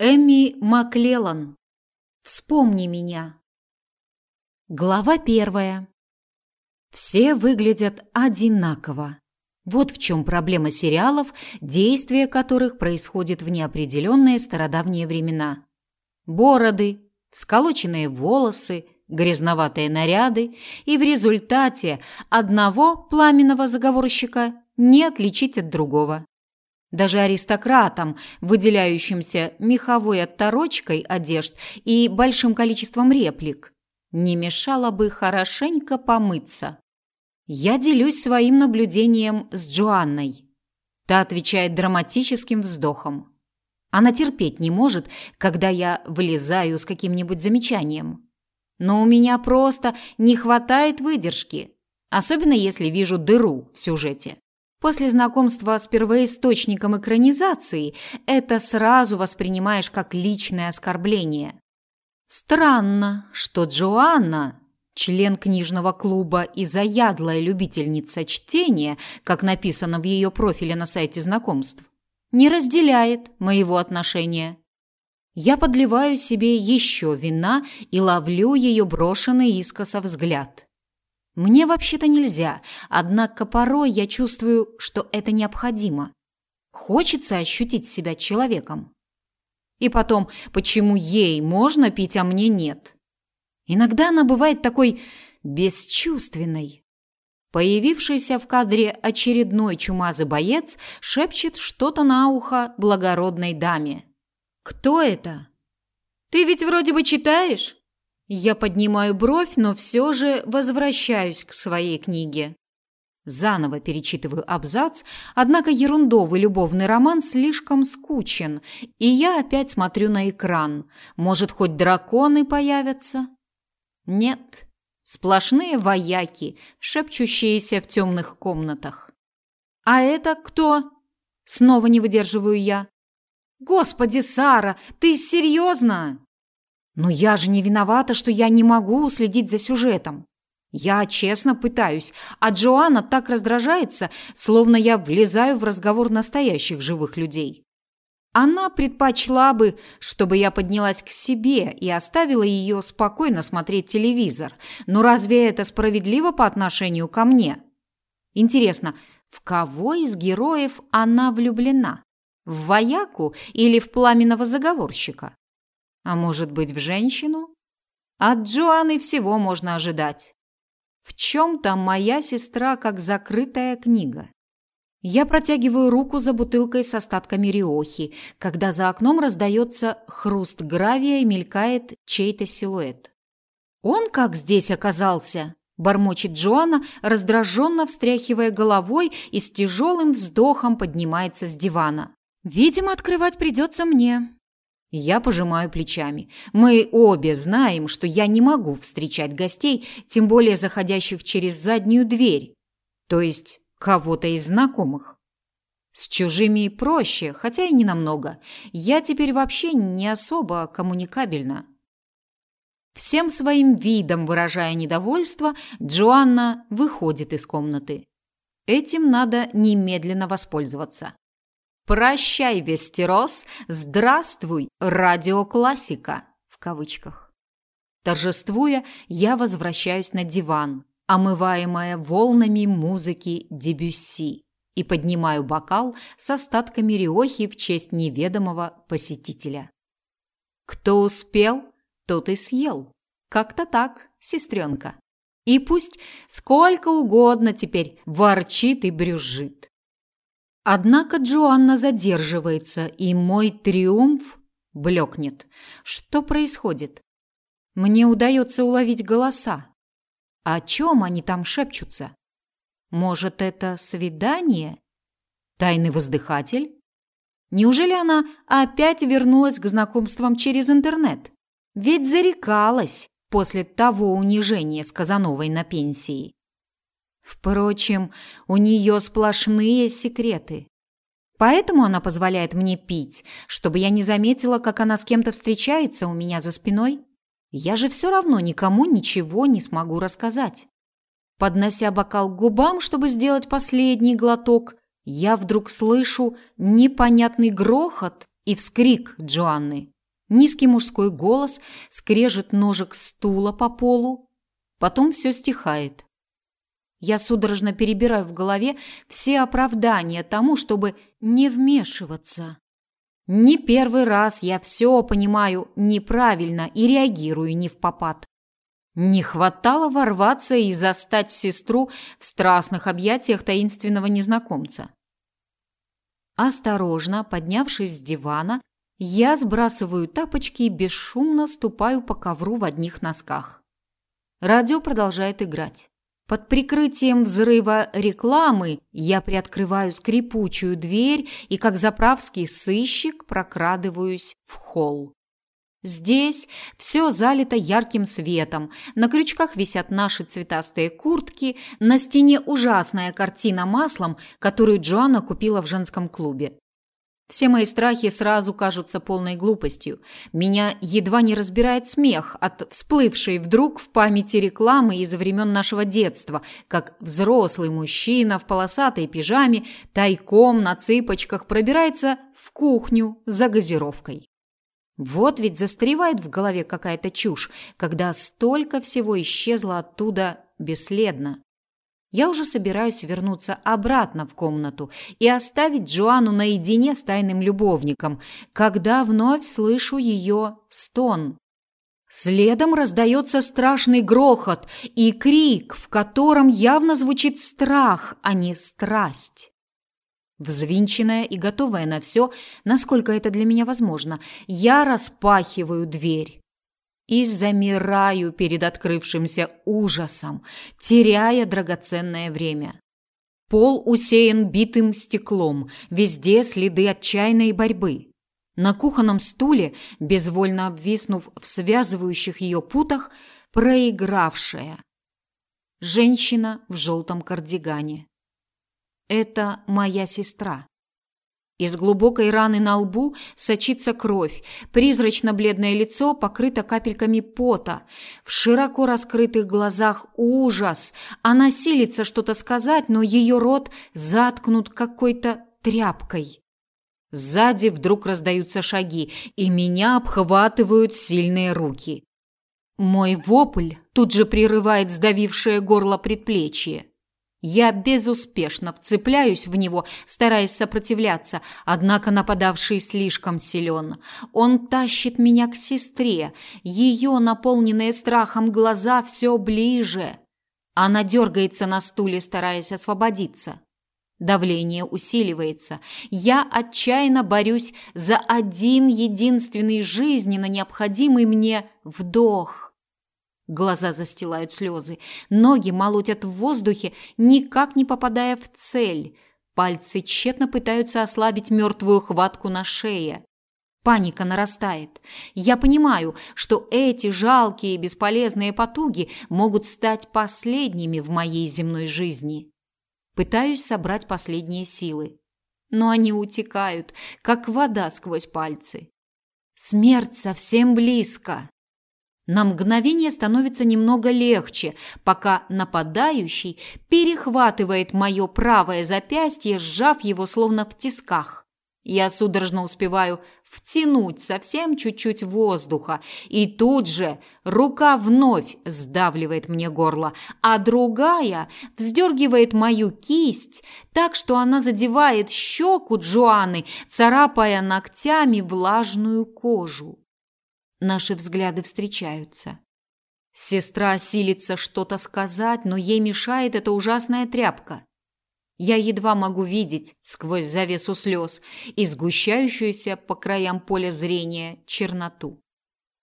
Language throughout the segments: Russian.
Эми Маклеллан. Вспомни меня. Глава первая. Все выглядят одинаково. Вот в чем проблема сериалов, действие которых происходит в неопределенные стародавние времена. Бороды, сколоченные волосы, грязноватые наряды, и в результате одного пламенного заговорщика не отличить от другого. Даже аристократам, выделяющимся меховой отторочкой одежд и большим количеством реплик, не мешало бы хорошенько помыться. Я делюсь своим наблюдением с Джоанной. Та отвечает драматическим вздохом. Она терпеть не может, когда я вылезаю с каким-нибудь замечанием. Но у меня просто не хватает выдержки, особенно если вижу дыру в сюжете. После знакомства с первоисточником экранизации это сразу воспринимаешь как личное оскорбление. Странно, что Джоанна, член книжного клуба и заядлая любительница чтения, как написано в ее профиле на сайте знакомств, не разделяет моего отношения. Я подливаю себе еще вина и ловлю ее брошенный искоса взгляд. Мне вообще-то нельзя, однако порой я чувствую, что это необходимо. Хочется ощутить себя человеком. И потом, почему ей можно пить, а мне нет? Иногда она бывает такой бесчувственной. Появившийся в кадре очередной чумазый боец шепчет что-то на ухо благородной даме. Кто это? Ты ведь вроде бы читаешь? Я поднимаю бровь, но все же возвращаюсь к своей книге. Заново перечитываю абзац, однако ерундовый любовный роман слишком скучен, и я опять смотрю на экран. Может, хоть драконы появятся? Нет, сплошные вояки, шепчущиеся в темных комнатах. А это кто? Снова не выдерживаю я. Господи, Сара, ты серьезно? Но я же не виновата, что я не могу следить за сюжетом. Я честно пытаюсь, а Джоанна так раздражается, словно я влезаю в разговор настоящих живых людей. Она предпочла бы, чтобы я поднялась к себе и оставила ее спокойно смотреть телевизор. Но разве это справедливо по отношению ко мне? Интересно, в кого из героев она влюблена? В вояку или в пламенного заговорщика? А может быть, в женщину? От Джоанны всего можно ожидать. В чем-то моя сестра как закрытая книга. Я протягиваю руку за бутылкой с остатками риохи, когда за окном раздается хруст гравия и мелькает чей-то силуэт. «Он как здесь оказался?» – бормочет Джоанна, раздраженно встряхивая головой и с тяжелым вздохом поднимается с дивана. «Видимо, открывать придется мне. Я пожимаю плечами. Мы обе знаем, что я не могу встречать гостей, тем более заходящих через заднюю дверь, то есть кого-то из знакомых. С чужими проще, хотя и не намного. Я теперь вообще не особо коммуникабельна. Всем своим видом выражая недовольство, Джоанна выходит из комнаты. Этим надо немедленно воспользоваться. Прощай, Вестерос, здравствуй, радиоклассика в кавычках. Торжествуя, я возвращаюсь на диван, омываемая волнами музыки Дебюсси, и поднимаю бокал с остатками риохи в честь неведомого посетителя. Кто успел, тот и съел. Как-то так, сестренка. И пусть сколько угодно теперь ворчит и брюзжит. Однако Джоанна задерживается, и мой триумф блекнет. Что происходит? Мне удается уловить голоса. О чем они там шепчутся? Может, это свидание? Тайный воздыхатель? Неужели она опять вернулась к знакомствам через интернет? Ведь зарекалась после того унижения с Казановой на пенсии. Впрочем, у нее сплошные секреты. Поэтому она позволяет мне пить, чтобы я не заметила, как она с кем-то встречается у меня за спиной. Я же все равно никому ничего не смогу рассказать. Поднося бокал к губам, чтобы сделать последний глоток, я вдруг слышу непонятный грохот и вскрик Джоанны. Низкий мужской голос, скрежет ножек стула по полу. Потом все стихает. Я судорожно перебираю в голове все оправдания тому, чтобы не вмешиваться. Не первый раз я все понимаю неправильно и реагирую не в попад. Не хватало ворваться и застать сестру в страстных объятиях таинственного незнакомца. Осторожно поднявшись с дивана, я сбрасываю тапочки и бесшумно ступаю по ковру в одних носках. Радио продолжает играть. Под прикрытием взрыва рекламы я приоткрываю скрипучую дверь и, как заправский сыщик, прокрадываюсь в холл. Здесь все залито ярким светом. На крючках висят наши цветастые куртки, на стене ужасная картина маслом, которую Джоанна купила в женском клубе. Все мои страхи сразу кажутся полной глупостью. Меня едва не разбирает смех от всплывшей вдруг в памяти рекламы из времен нашего детства, как взрослый мужчина в полосатой пижаме тайком на цыпочках пробирается в кухню за газировкой. Вот ведь застревает в голове какая-то чушь, когда столько всего исчезло оттуда бесследно. Я уже собираюсь вернуться обратно в комнату и оставить Джоанну наедине с тайным любовником, когда вновь слышу ее стон. Следом раздается страшный грохот и крик, в котором явно звучит страх, а не страсть. Взвинченная и готовая на все, насколько это для меня возможно, я распахиваю дверь и замираю перед открывшимся ужасом, теряя драгоценное время. Пол усеян битым стеклом, везде следы отчаянной борьбы. На кухонном стуле, безвольно обвиснув в связывающих ее путах, проигравшая. Женщина в желтом кардигане. Это моя сестра. Из глубокой раны на лбу сочится кровь. Призрачно-бледное лицо покрыто капельками пота. В широко раскрытых глазах ужас. Она силится что-то сказать, но ее рот заткнут какой-то тряпкой. Сзади вдруг раздаются шаги, и меня обхватывают сильные руки. Мой вопль тут же прерывает сдавившее горло предплечье. Я безуспешно вцепляюсь в него, стараясь сопротивляться, однако нападавший слишком силен. Он тащит меня к сестре, ее наполненные страхом глаза все ближе. Она дергается на стуле, стараясь освободиться. Давление усиливается. Я отчаянно борюсь за один единственный жизненно необходимый мне вдох. Глаза застилают слезы, ноги молотят в воздухе, никак не попадая в цель. Пальцы тщетно пытаются ослабить мертвую хватку на шее. Паника нарастает. Я понимаю, что эти жалкие и бесполезные потуги могут стать последними в моей земной жизни. Пытаюсь собрать последние силы, но они утекают, как вода сквозь пальцы. Смерть совсем близко. На мгновение становится немного легче, пока нападающий перехватывает мое правое запястье, сжав его словно в тисках. Я судорожно успеваю втянуть совсем чуть-чуть воздуха, и тут же рука вновь сдавливает мне горло, а другая вздергивает мою кисть так, что она задевает щеку Джоанны, царапая ногтями влажную кожу. Наши взгляды встречаются. Сестра силится что-то сказать, но ей мешает эта ужасная тряпка. Я едва могу видеть сквозь завесу слез и сгущающуюся по краям поля зрения черноту.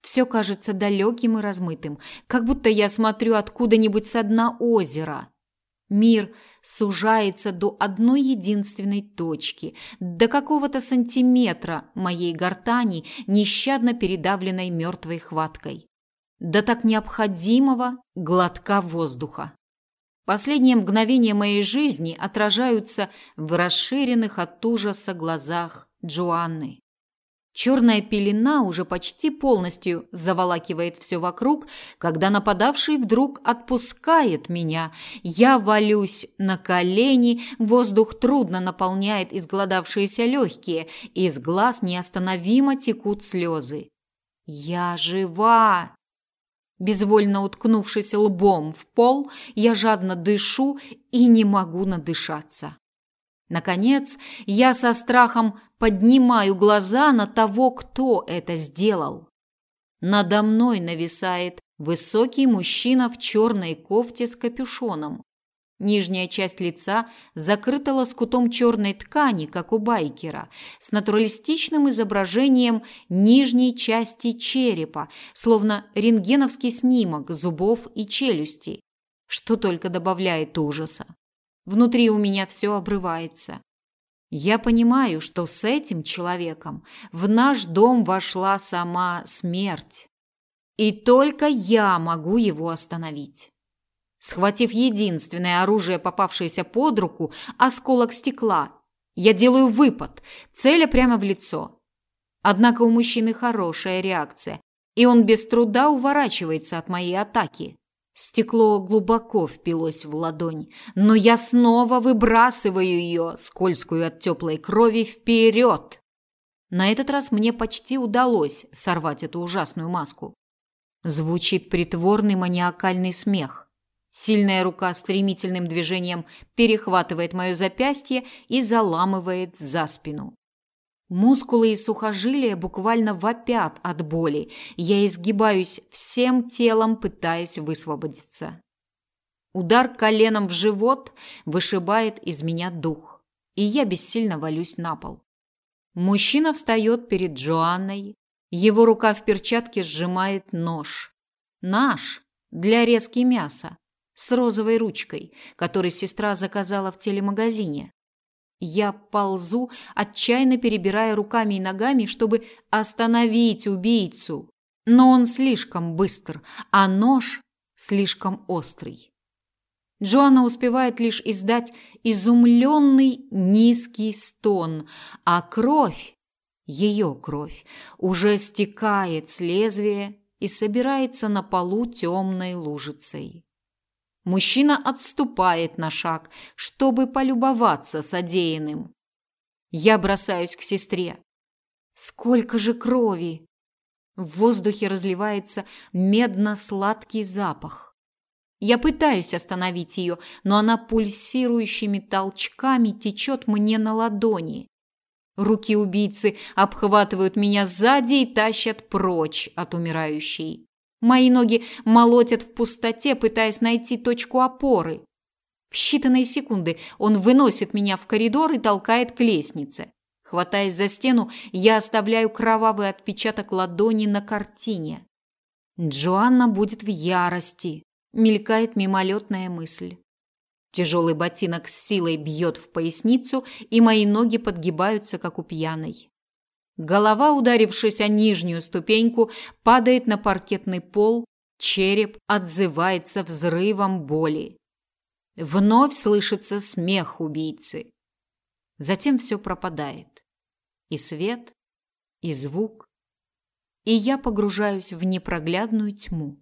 Все кажется далеким и размытым, как будто я смотрю откуда-нибудь со дна озера. Мир сужается до одной единственной точки, до какого-то сантиметра моей гортани, нещадно передавленной мертвой хваткой. До так необходимого глотка воздуха. Последние мгновения моей жизни отражаются в расширенных от ужаса глазах Джоанны. Черная пелена уже почти полностью заволакивает все вокруг, когда нападавший вдруг отпускает меня. Я валюсь на колени, воздух трудно наполняет изголодавшиеся легкие, из глаз неостановимо текут слезы. Я жива! Безвольно уткнувшись лбом в пол, я жадно дышу и не могу надышаться. Наконец, я со страхом поднимаю глаза на того, кто это сделал. Надо мной нависает высокий мужчина в черной кофте с капюшоном. Нижняя часть лица закрыта лоскутом черной ткани, как у байкера, с натуралистичным изображением нижней части черепа, словно рентгеновский снимок зубов и челюсти, что только добавляет ужаса. Внутри у меня все обрывается. Я понимаю, что с этим человеком в наш дом вошла сама смерть. И только я могу его остановить. Схватив единственное оружие, попавшееся под руку, осколок стекла, я делаю выпад, целя прямо в лицо. Однако у мужчины хорошая реакция, и он без труда уворачивается от моей атаки. Стекло глубоко впилось в ладонь, но я снова выбрасываю ее, скользкую от теплой крови, вперед. На этот раз мне почти удалось сорвать эту ужасную маску. Звучит притворный маниакальный смех. Сильная рука стремительным движением перехватывает мое запястье и заламывает за спину. Мускулы и сухожилия буквально вопят от боли. Я изгибаюсь всем телом, пытаясь высвободиться. Удар коленом в живот вышибает из меня дух, и я бессильно валюсь на пол. Мужчина встает перед Джоанной. Его рука в перчатке сжимает нож. Наш для резки мяса с розовой ручкой, который сестра заказала в телемагазине. Я ползу, отчаянно перебирая руками и ногами, чтобы остановить убийцу. Но он слишком быстр, а нож слишком острый. Джоанна успевает лишь издать изумленный низкий стон, а кровь, ее кровь, уже стекает с лезвия и собирается на полу темной лужицей. Мужчина отступает на шаг, чтобы полюбоваться содеянным. Я бросаюсь к сестре. Сколько же крови! В воздухе разливается медно-сладкий запах. Я пытаюсь остановить ее, но она пульсирующими толчками течет мне на ладони. Руки убийцы обхватывают меня сзади и тащат прочь от умирающей. Мои ноги молотят в пустоте, пытаясь найти точку опоры. В считанные секунды он выносит меня в коридор и толкает к лестнице. Хватаясь за стену, я оставляю кровавый отпечаток ладони на картине. Джоанна будет в ярости, мелькает мимолетная мысль. Тяжелый ботинок с силой бьет в поясницу, и мои ноги подгибаются, как у пьяной. Голова, ударившись о нижнюю ступеньку, падает на паркетный пол, череп отзывается взрывом боли. Вновь слышится смех убийцы. Затем все пропадает. И свет, и звук, и я погружаюсь в непроглядную тьму.